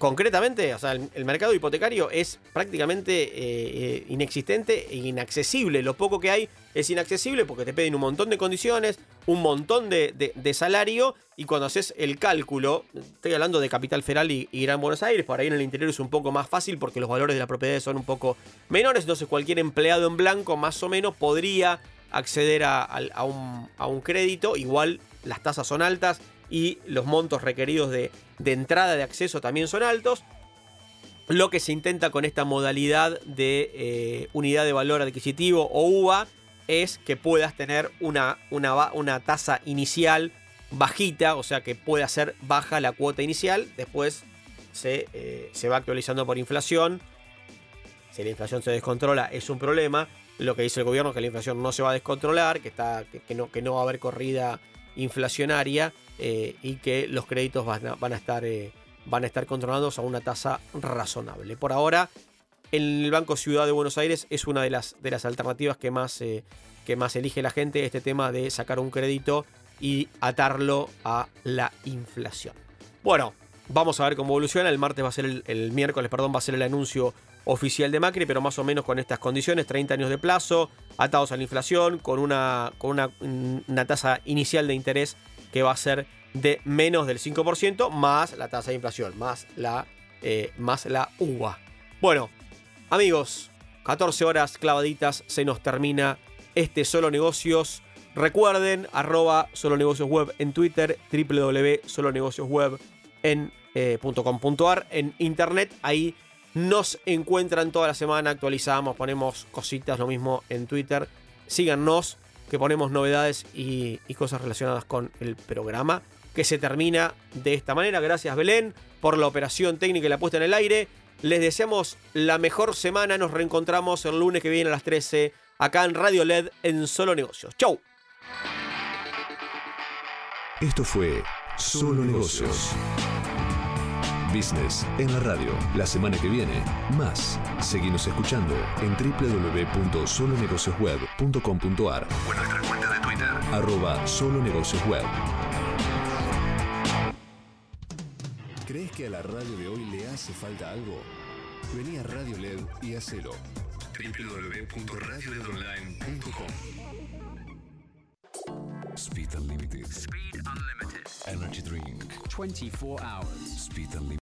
concretamente, o sea, el, mercado hipotecario es prácticamente eh, eh, inexistente e inaccesible. Lo poco que hay es inaccesible porque te piden un montón de condiciones, un montón de, salario y cuando haces el cálculo, estoy hablando de Capital Federal y, y, Gran Buenos Aires, por ahí en el interior es un poco más fácil porque los valores de la propiedad son un poco menores, entonces cualquier empleado en blanco más o menos podría acceder a un crédito, igual las tasas son altas y los montos requeridos de, entrada de acceso también son altos. Lo que se intenta con esta modalidad de eh, unidad de valor adquisitivo o UVA es que puedas tener una, una, tasa inicial bajita, o sea que pueda ser baja la cuota inicial, después se, eh, se va actualizando por inflación. Si la inflación se descontrola es un problema. Lo que dice el gobierno es que la inflación no se va a descontrolar, que, está, que no, que no va a haber corrida inflacionaria eh, y que los créditos van a, estar, eh, van a estar controlados a una tasa razonable. Por ahora, el Banco Ciudad de Buenos Aires es una de las, de las alternativas que más, eh, que más elige la gente, este tema de sacar un crédito y atarlo a la inflación. Bueno, vamos a ver cómo evoluciona. El martes va a ser el, el miércoles, perdón, va a ser el anuncio oficial de Macri, pero más o menos con estas condiciones, 30 años de plazo, atados a la inflación, con una, con una, una tasa inicial de interés que va a ser de menos del 5%, más la tasa de inflación, más la, eh, más la UVA. Bueno, amigos, 14 horas clavaditas, se nos termina este Solo Negocios. Recuerden, arroba Solo Negocios Web en Twitter, www.solonegociosweb.com.ar en, eh, en internet. Ahí nos encuentran toda la semana, actualizamos, ponemos cositas, lo mismo en Twitter. Síganos, que ponemos novedades y, cosas relacionadas con el programa, que se termina de esta manera. Gracias Belén por la operación técnica y la puesta en el aire. Les deseamos la mejor semana, nos reencontramos el lunes que viene a las 13 acá en Radio LED en Solo Negocios. ¡Chau! Esto fue Solo Negocios. Business en la radio. La semana que viene, más. Seguimos escuchando en www.solonegociosweb.com.ar o en nuestra cuenta de Twitter, arroba solonegociosweb. ¿Crees que a la radio de hoy le hace falta algo? Vení a Radio LED y hacelo. www.radioledonline.com Speed Unlimited. Speed Unlimited. Energy Drink. 24 hours. Speed Unlimited.